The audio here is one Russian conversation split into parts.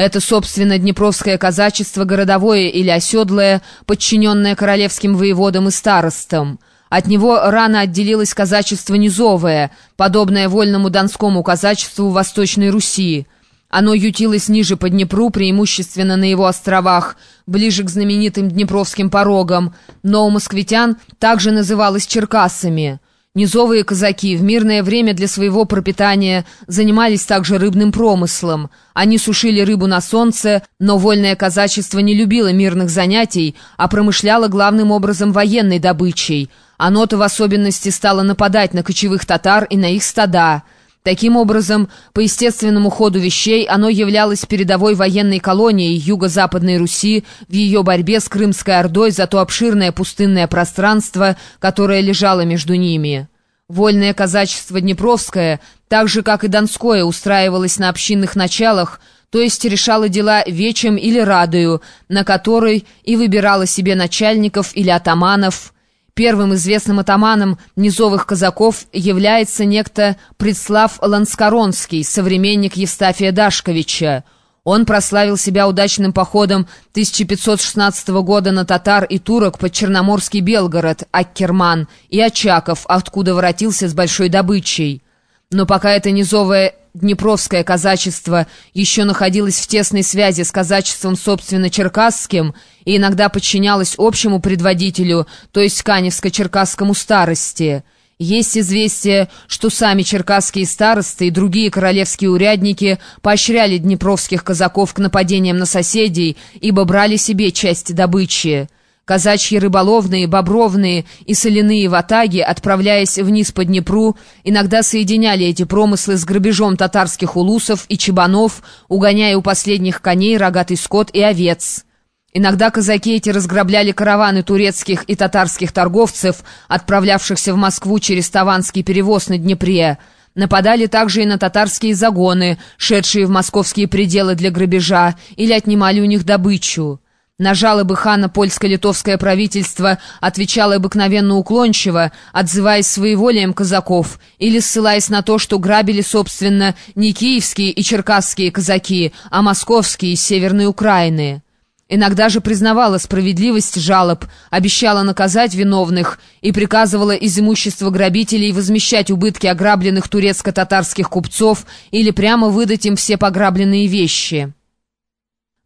Это, собственно, Днепровское казачество, городовое или оседлое, подчиненное королевским воеводам и старостам. От него рано отделилось казачество низовое, подобное вольному донскому казачеству Восточной Руси. Оно ютилось ниже по Днепру, преимущественно на его островах, ближе к знаменитым Днепровским порогам, но у москвитян также называлось Черкасами – Низовые казаки в мирное время для своего пропитания занимались также рыбным промыслом. Они сушили рыбу на солнце, но вольное казачество не любило мирных занятий, а промышляло главным образом военной добычей. Оно-то в особенности стало нападать на кочевых татар и на их стада – Таким образом, по естественному ходу вещей оно являлось передовой военной колонией Юго-Западной Руси в ее борьбе с Крымской Ордой за то обширное пустынное пространство, которое лежало между ними. Вольное казачество Днепровское, так же как и Донское, устраивалось на общинных началах, то есть решало дела вечем или радою, на которой и выбирало себе начальников или атаманов – Первым известным атаманом низовых казаков является некто Предслав Ланскоронский, современник Евстафия Дашковича. Он прославил себя удачным походом 1516 года на татар и турок под Черноморский Белгород, Аккерман и Очаков, откуда воротился с большой добычей. Но пока это низовое Днепровское казачество еще находилось в тесной связи с казачеством, собственно, черкасским, и иногда подчинялось общему предводителю, то есть Каневско-черкасскому старости. Есть известие, что сами черкасские старосты и другие королевские урядники поощряли днепровских казаков к нападениям на соседей, ибо брали себе часть добычи. Казачьи рыболовные, бобровные и соляные ватаги, отправляясь вниз по Днепру, иногда соединяли эти промыслы с грабежом татарских улусов и чебанов, угоняя у последних коней рогатый скот и овец. Иногда казаки эти разграбляли караваны турецких и татарских торговцев, отправлявшихся в Москву через Таванский перевоз на Днепре. Нападали также и на татарские загоны, шедшие в московские пределы для грабежа, или отнимали у них добычу. На жалобы хана польско-литовское правительство отвечало обыкновенно уклончиво, отзываясь своеволием казаков или ссылаясь на то, что грабили, собственно, не киевские и черкасские казаки, а московские из Северной Украины. Иногда же признавала справедливость жалоб, обещала наказать виновных и приказывала из имущества грабителей возмещать убытки ограбленных турецко-татарских купцов или прямо выдать им все пограбленные вещи.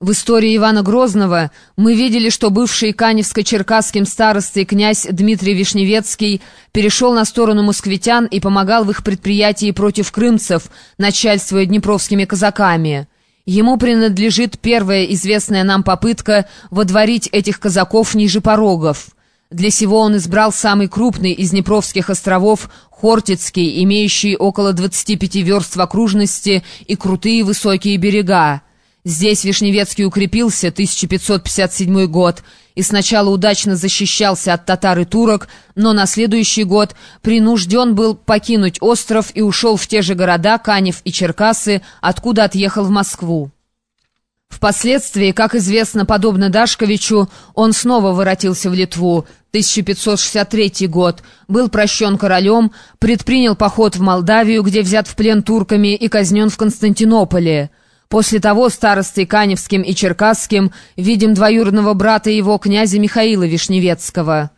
В истории Ивана Грозного мы видели, что бывший Каневско-Черкасским старостой князь Дмитрий Вишневецкий перешел на сторону москвитян и помогал в их предприятии против крымцев, начальствуя днепровскими казаками. Ему принадлежит первая известная нам попытка водворить этих казаков ниже порогов. Для сего он избрал самый крупный из Днепровских островов, Хортицкий, имеющий около 25 верст в окружности и крутые высокие берега. Здесь Вишневецкий укрепился, 1557 год, и сначала удачно защищался от татар и турок, но на следующий год принужден был покинуть остров и ушел в те же города, Канев и Черкасы, откуда отъехал в Москву. Впоследствии, как известно, подобно Дашковичу, он снова воротился в Литву, 1563 год, был прощен королем, предпринял поход в Молдавию, где взят в плен турками и казнен в Константинополе. После того старостой Каневским и Черкасским видим двоюродного брата его, князя Михаила Вишневецкого.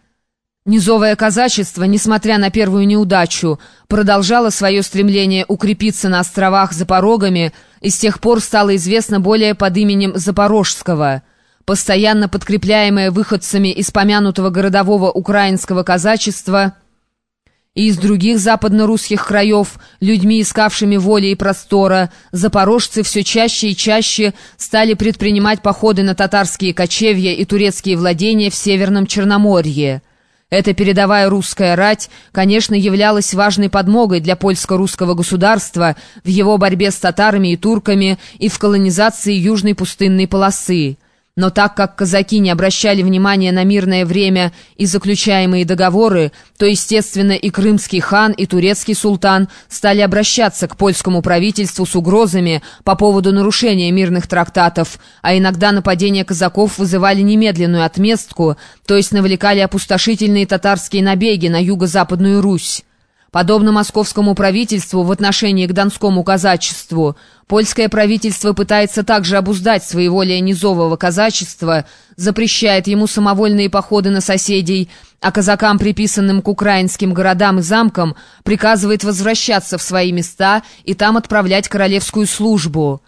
Низовое казачество, несмотря на первую неудачу, продолжало свое стремление укрепиться на островах за порогами и с тех пор стало известно более под именем Запорожского. Постоянно подкрепляемое выходцами из помянутого городового украинского казачества – и из других западно-русских краев, людьми, искавшими воли и простора, запорожцы все чаще и чаще стали предпринимать походы на татарские кочевья и турецкие владения в Северном Черноморье. Эта передовая русская рать, конечно, являлась важной подмогой для польско-русского государства в его борьбе с татарами и турками и в колонизации южной пустынной полосы. Но так как казаки не обращали внимания на мирное время и заключаемые договоры, то, естественно, и крымский хан, и турецкий султан стали обращаться к польскому правительству с угрозами по поводу нарушения мирных трактатов, а иногда нападения казаков вызывали немедленную отместку, то есть навлекали опустошительные татарские набеги на юго-западную Русь. Подобно московскому правительству в отношении к донскому казачеству, польское правительство пытается также обуздать своеволие низового казачества, запрещает ему самовольные походы на соседей, а казакам, приписанным к украинским городам и замкам, приказывает возвращаться в свои места и там отправлять королевскую службу.